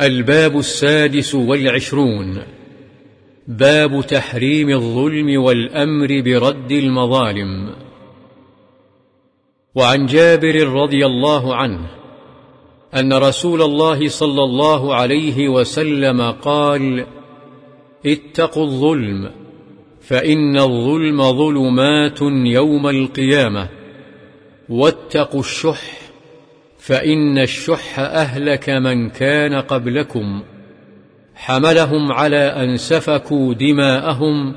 الباب السادس والعشرون. باب تحريم الظلم والأمر برد المظالم. وعن جابر رضي الله عنه أن رسول الله صلى الله عليه وسلم قال اتقوا الظلم فإن الظلم ظلمات يوم القيامة واتقوا الشح. فإن الشح أهلك من كان قبلكم حملهم على أن سفكوا دماءهم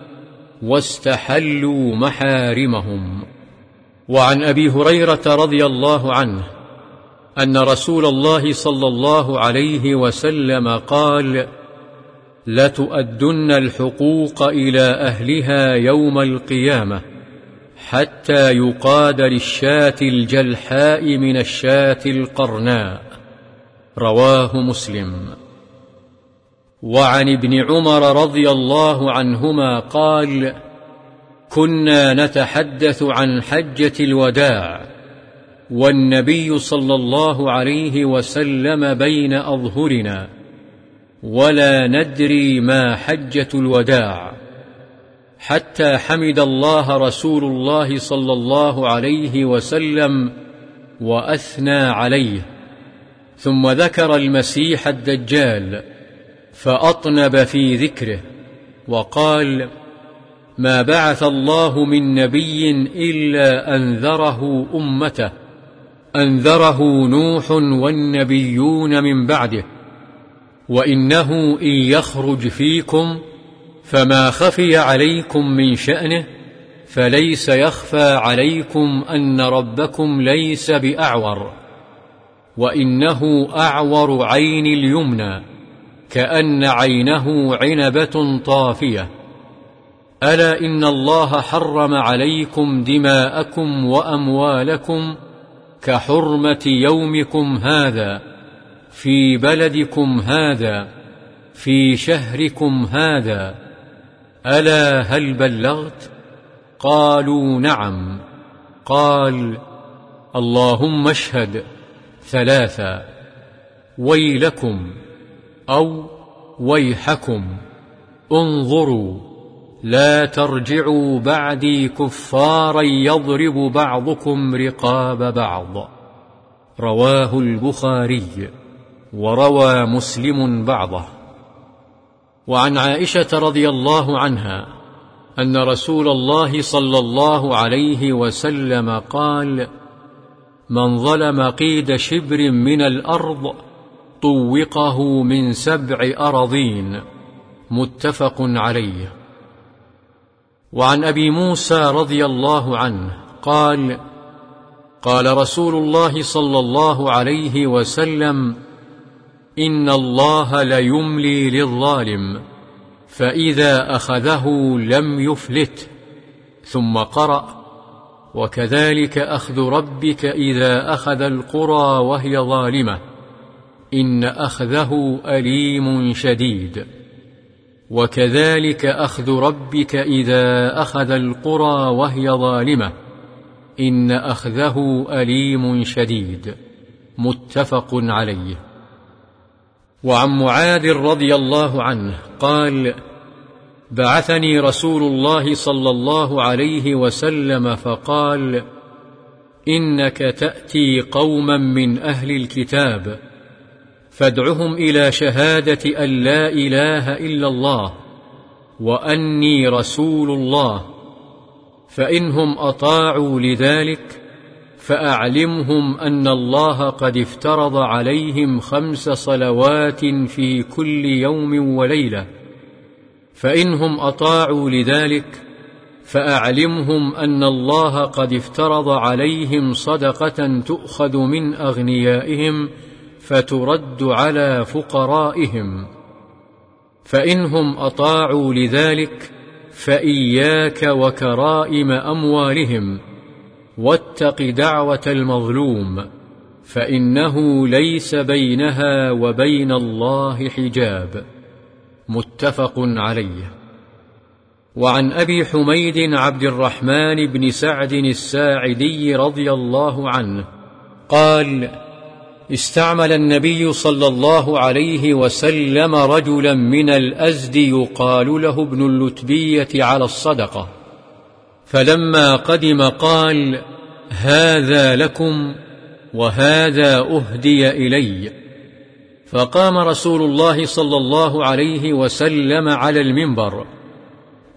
واستحلوا محارمهم. وعن أبي هريرة رضي الله عنه أن رسول الله صلى الله عليه وسلم قال لتؤدن الحقوق إلى أهلها يوم القيامة. حتى يقاد للشاة الجلحاء من الشاة القرناء. رواه مسلم. وعن ابن عمر رضي الله عنهما قال كنا نتحدث عن حجة الوداع والنبي صلى الله عليه وسلم بين أظهرنا ولا ندري ما حجة الوداع. حتى حمد الله رسول الله صلى الله عليه وسلم وأثنى عليه. ثم ذكر المسيح الدجال فأطنب في ذكره وقال ما بعث الله من نبي إلا أنذره أمته أنذره نوح والنبيون من بعده وإنه إن يخرج فيكم فما خفي عليكم من شأنه فليس يخفى عليكم أن ربكم ليس بأعور وإنه أعور عين اليمنى كأن عينه عنبة طافية ألا إن الله حرم عليكم دماءكم وأموالكم كحرمة يومكم هذا في بلدكم هذا في شهركم هذا ألا هل بلغت؟ قالوا نعم. قال اللهم اشهد ثلاثا ويلكم أو ويحكم. انظروا لا ترجعوا بعدي كفارا يضرب بعضكم رقاب بعض. رواه البخاري وروى مسلم بعضه. وعن عائشة رضي الله عنها أن رسول الله صلى الله عليه وسلم قال من ظلم قيد شبر من الأرض طوقه من سبع أراضين متفق عليه. وعن أبي موسى رضي الله عنه قال قال رسول الله صلى الله عليه وسلم إن الله ليملي للظالم فإذا أخذه لم يفلته ثم قرأ وكذلك أخذ ربك إذا أخذ القرى وهي ظالمة إن أخذه أليم شديد. وكذلك أخذ ربك إذا أخذ القرى وهي ظالمة إن أخذه أليم شديد. متفق عليه. وعن معاذ رضي الله عنه قال بعثني رسول الله صلى الله عليه وسلم فقال إنك تأتي قوما من أهل الكتاب فادعهم إلى شهادة أن لا إله إلا الله وأني رسول الله فإنهم أطاعوا لذلك فأعلمهم أن الله قد افترض عليهم خمس صلوات في كل يوم وليلة فإنهم أطاعوا لذلك فأعلمهم أن الله قد افترض عليهم صدقة تؤخذ من أغنيائهم فترد على فقرائهم. فإنهم أطاعوا لذلك فإياك وكرائم أموالهم. واتق دعوة المظلوم فإنه ليس بينها وبين الله حجاب. متفق عليه. وعن أبي حميد عبد الرحمن بن سعد الساعدي رضي الله عنه قال استعمل النبي صلى الله عليه وسلم رجلا من الأزد يقال له ابن اللتبية على الصدقة. فلما قدم قال هذا لكم وهذا أهدي إلي. فقام رسول الله صلى الله عليه وسلم على المنبر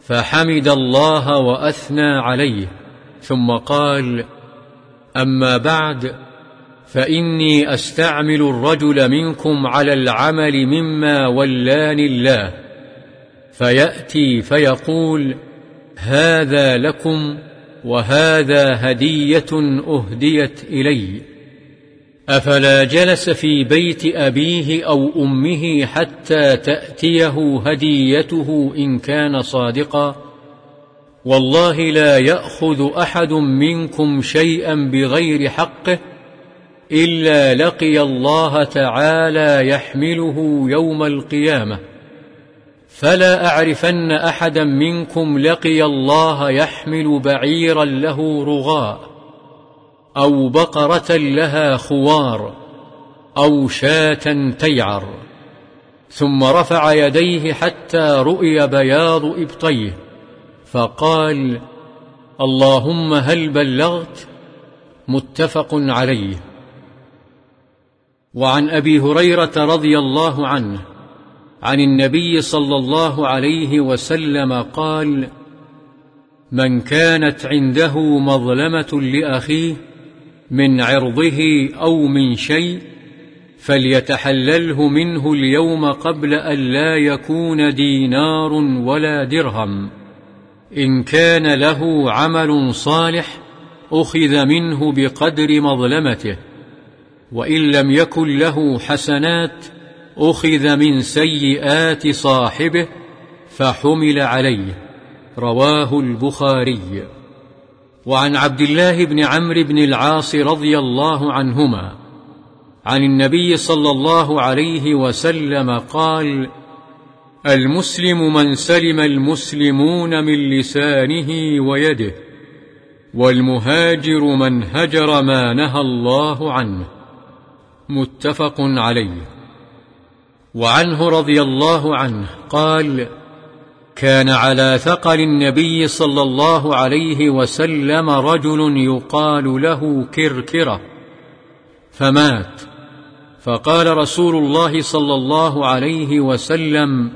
فحمد الله وأثنى عليه ثم قال أما بعد فإني أستعمل الرجل منكم على العمل مما ولاني الله فيأتي فيقول هذا لكم وهذا هدية أهديت إلي. أفلا جلس في بيت أبيه أو أمه حتى تأتيه هديته إن كان صادقا. والله لا يأخذ أحد منكم شيئا بغير حقه إلا لقي الله تعالى يحمله يوم القيامة. فلا أعرفن أحدا منكم لقي الله يحمل بعيرا له رغاء أو بقرة لها خوار أو شاة تيعر. ثم رفع يديه حتى رؤي بياض إبطيه فقال اللهم هل بلغت؟ متفق عليه. وعن أبي هريرة رضي الله عنه عن النبي صلى الله عليه وسلم قال من كانت عنده مظلمة لأخيه من عرضه أو من شيء فليتحلله منه اليوم قبل أن لا يكون دينار ولا درهم. إن كان له عمل صالح أخذ منه بقدر مظلمته وإن لم يكن له حسنات أخذ من سيئات صاحبه فحمل عليه رواه البخاري. وعن عبد الله بن عمرو بن العاص رضي الله عنهما عن النبي صلى الله عليه وسلم قال المسلم من سلم المسلمون من لسانه ويده والمهاجر من هجر ما نهى الله عنه. متفق عليه. وعنه رضي الله عنه قال كان على ثقل النبي صلى الله عليه وسلم رجل يقال له كركرة فمات. فقال رسول الله صلى الله عليه وسلم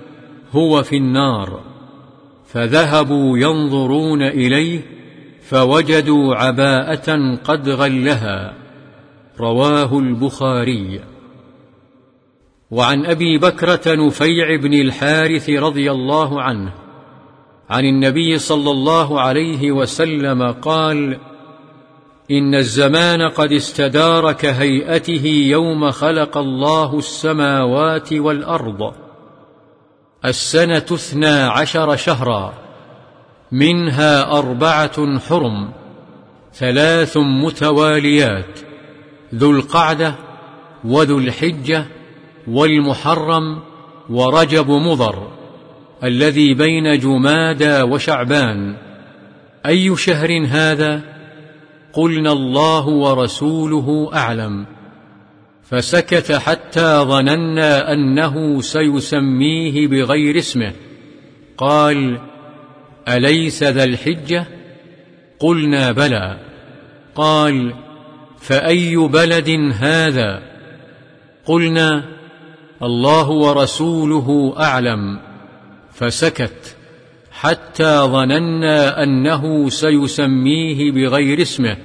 هو في النار. فذهبوا ينظرون إليه فوجدوا عباءة قد غلها. رواه البخاري. وعن أبي بكرة نفيع بن الحارث رضي الله عنه عن النبي صلى الله عليه وسلم قال إن الزمان قد استدار كهيئته يوم خلق الله السماوات والأرض. السنة اثنى عشر شهرا منها أربعة حرم ثلاث متواليات ذو القعدة وذو الحجة والمحرم ورجب مضر الذي بين جمادى وشعبان. أي شهر هذا؟ قلنا الله ورسوله أعلم. فسكت حتى ظننا أنه سيسميه بغير اسمه. قال أليس ذا الحجة؟ قلنا بلى. قال فأي بلد هذا؟ قلنا الله ورسوله أعلم فسكت حتى ظننا أنه سيسميه بغير اسمه.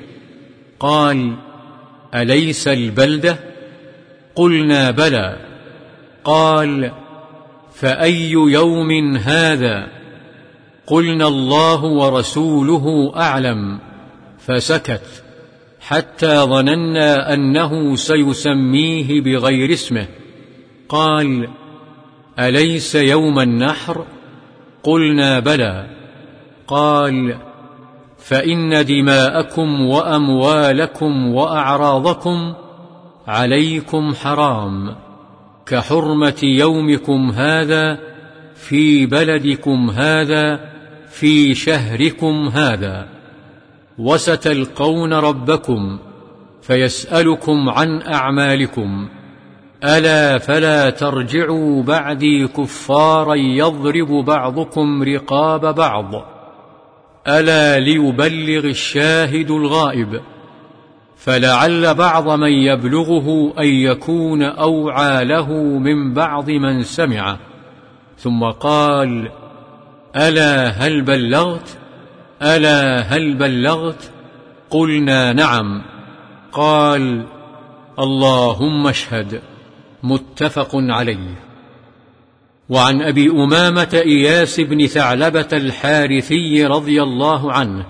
قال أليس البلدة؟ قلنا بلى. قال فأي يوم هذا؟ قلنا الله ورسوله أعلم فسكت حتى ظننا أنه سيسميه بغير اسمه. قال أليس يوم النحر؟ قلنا بلى. قال فإن دماءكم وأموالكم وأعراضكم عليكم حرام كحرمة يومكم هذا في بلدكم هذا في شهركم هذا. وستلقون ربكم فيسألكم عن أعمالكم. ألا فلا ترجعوا بعدي كفارا يضرب بعضكم رقاب بعض. ألا ليبلغ الشاهد الغائب. فلعل بعض من يبلغه أن يكون أوعى له من بعض من سمعه ثم قال ألا هل بلغت؟ ألا هل بلغت؟ قلنا نعم. قال اللهم اشهد. متفق عليه. وعن أبي أمامة إياس بن ثعلبة الحارثي رضي الله عنه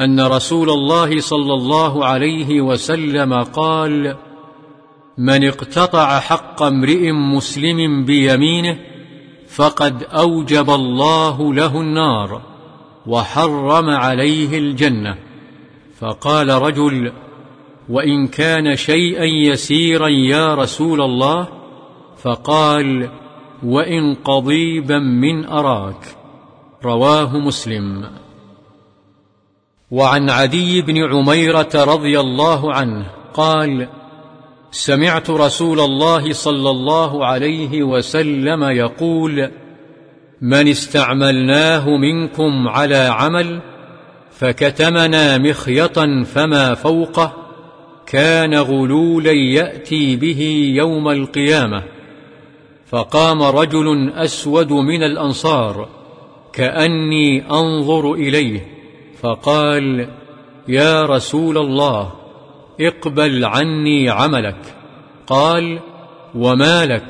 أن رسول الله صلى الله عليه وسلم قال من اقتطع حق امرئ مسلم بيمينه فقد أوجب الله له النار وحرم عليه الجنة فقال رجل وإن كان شيئا يسيرا يا رسول الله فقال وإن قضيبا من أراك. رواه مسلم. وعن عدي بن عميرة رضي الله عنه قال سمعت رسول الله صلى الله عليه وسلم يقول من استعملناه منكم على عمل فكتمنا مخيطا فما فوقه كان غلولا يأتي به يوم القيامة فقام رجل أسود من الأنصار كأني أنظر إليه فقال يا رسول الله اقبل عني عملك قال وما لك؟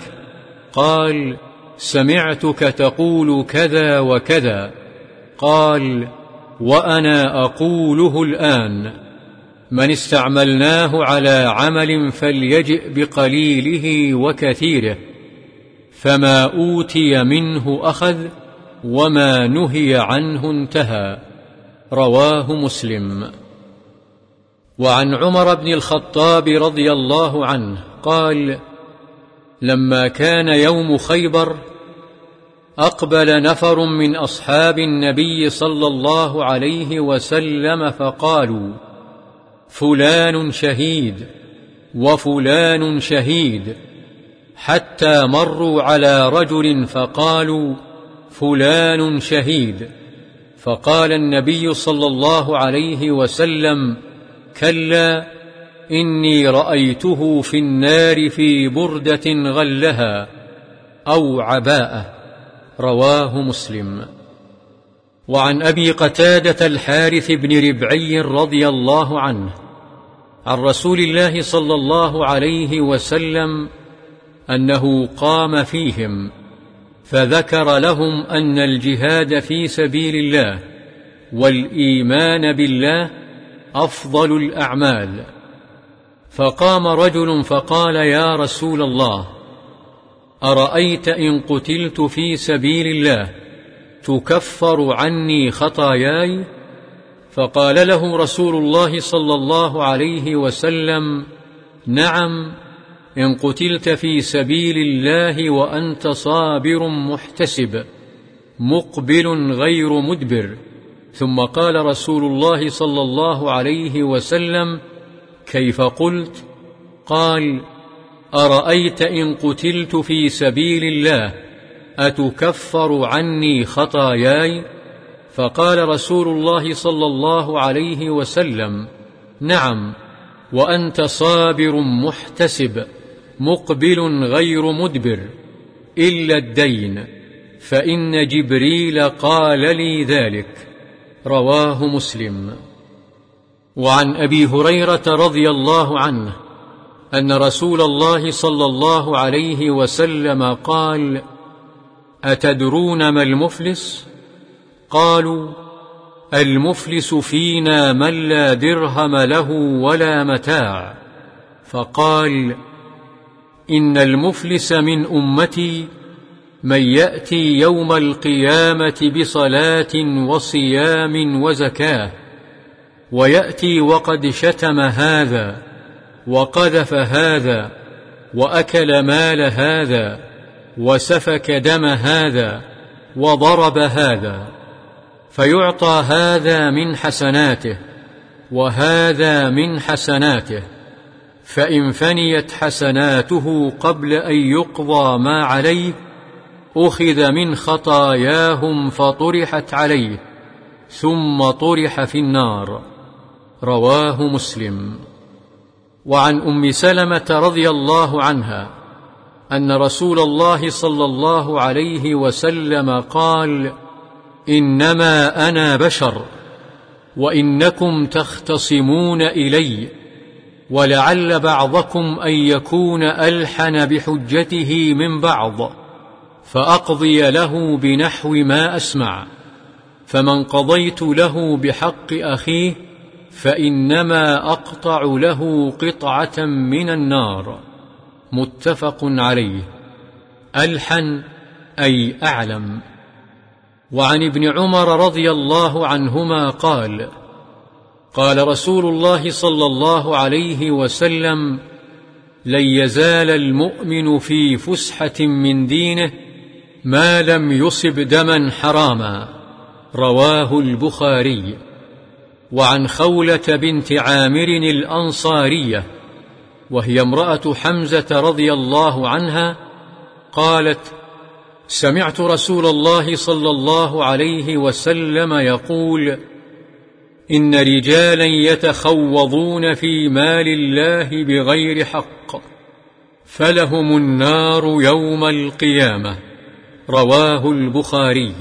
قال سمعتك تقول كذا وكذا قال وأنا أقوله الآن من استعملناه على عمل فليجئ بقليله وكثيره فما أوتي منه أخذ وما نهي عنه انتهى رواه مسلم. وعن عمر بن الخطاب رضي الله عنه قال لما كان يوم خيبر أقبل نفر من أصحاب النبي صلى الله عليه وسلم فقالوا فلان شهيد وفلان شهيد حتى مروا على رجل فقالوا فلان شهيد. فقال النبي صلى الله عليه وسلم كلا إني رأيته في النار في بردة غلها أو عباءة. رواه مسلم. وعن أبي قتادة الحارث بن ربعي رضي الله عنه عن رسول الله صلى الله عليه وسلم أنه قام فيهم فذكر لهم أن الجهاد في سبيل الله والإيمان بالله أفضل الأعمال. فقام رجل فقال يا رسول الله أرأيت إن قتلت في سبيل الله تكفر عني خطاياي؟ فقال له رسول الله صلى الله عليه وسلم نعم إن قتلت في سبيل الله وأنت صابر محتسب مقبل غير مدبر. ثم قال رسول الله صلى الله عليه وسلم كيف قلت؟ قال أرأيت إن قتلت في سبيل الله؟ أتكفر عني خطاياي؟ فقال رسول الله صلى الله عليه وسلم نعم وأنت صابر محتسب مقبل غير مدبر إلا الدين فإن جبريل قال لي ذلك. رواه مسلم. وعن أبي هريرة رضي الله عنه أن رسول الله صلى الله عليه وسلم قال أتدرون ما المفلس؟ قالوا المفلس فينا من لا درهم له ولا متاع فقال إن المفلس من أمتي من يأتي يوم القيامة بصلاة وصيام وزكاة ويأتي وقد شتم هذا وقذف هذا وأكل مال هذا وسفك دم هذا وضرب هذا فيعطى هذا من حسناته وهذا من حسناته فإن فنيت حسناته قبل أن يقضى ما عليه أخذ من خطاياهم فطرحت عليه ثم طرح في النار. رواه مسلم. وعن أم سلمة رضي الله عنها أن رسول الله صلى الله عليه وسلم قال إنما أنا بشر وإنكم تختصمون إلي ولعل بعضكم أن يكون ألحن بحجته من بعض فأقضي له بنحو ما أسمع فمن قضيت له بحق أخيه فإنما أقطع له قطعة من النار. متفق عليه. ألحن أي أعلم. وعن ابن عمر رضي الله عنهما قال قال رسول الله صلى الله عليه وسلم لن يزال المؤمن في فسحة من دينه ما لم يصب دما حراما. رواه البخاري. وعن خولة بنت عامر الأنصارية. وهي امرأة حمزة رضي الله عنها قالت سمعت رسول الله صلى الله عليه وسلم يقول إن رجالا يتخوضون في مال الله بغير حق فلهم النار يوم القيامة. رواه البخاري.